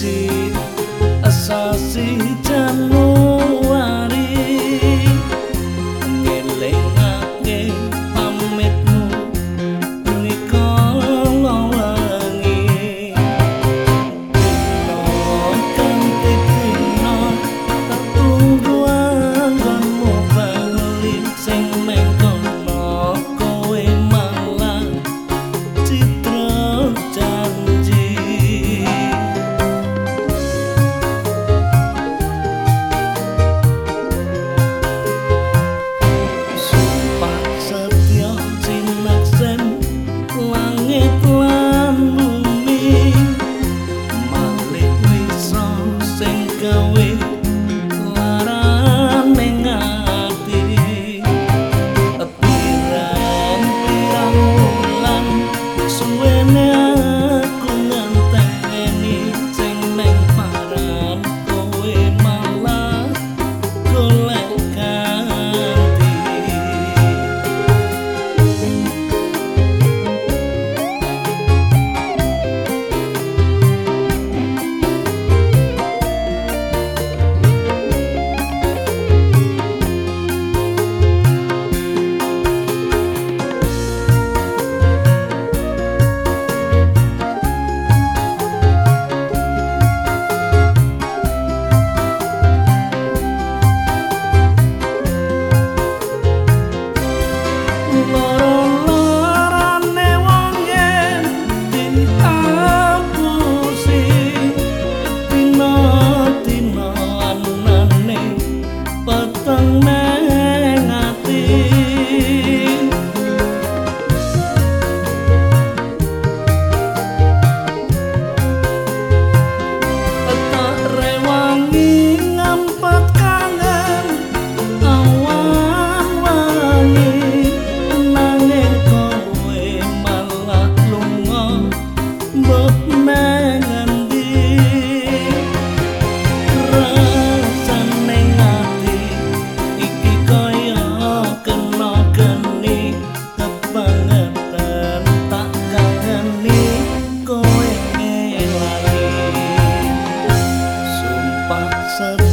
see. myself.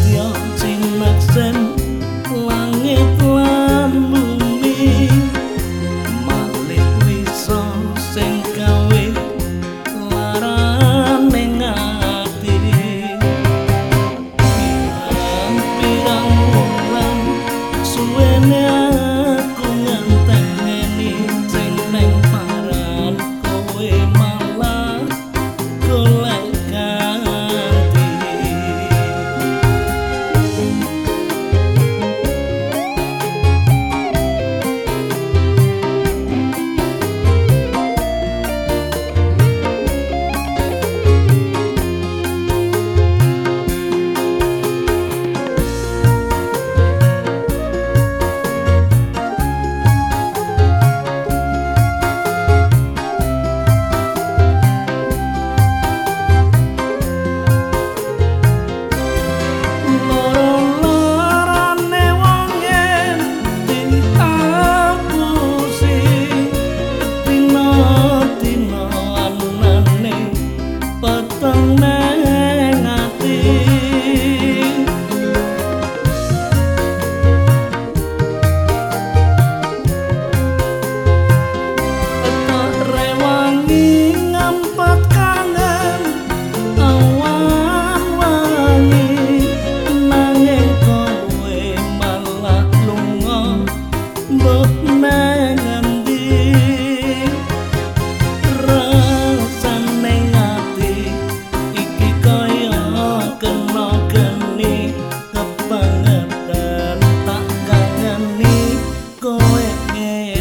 yeah.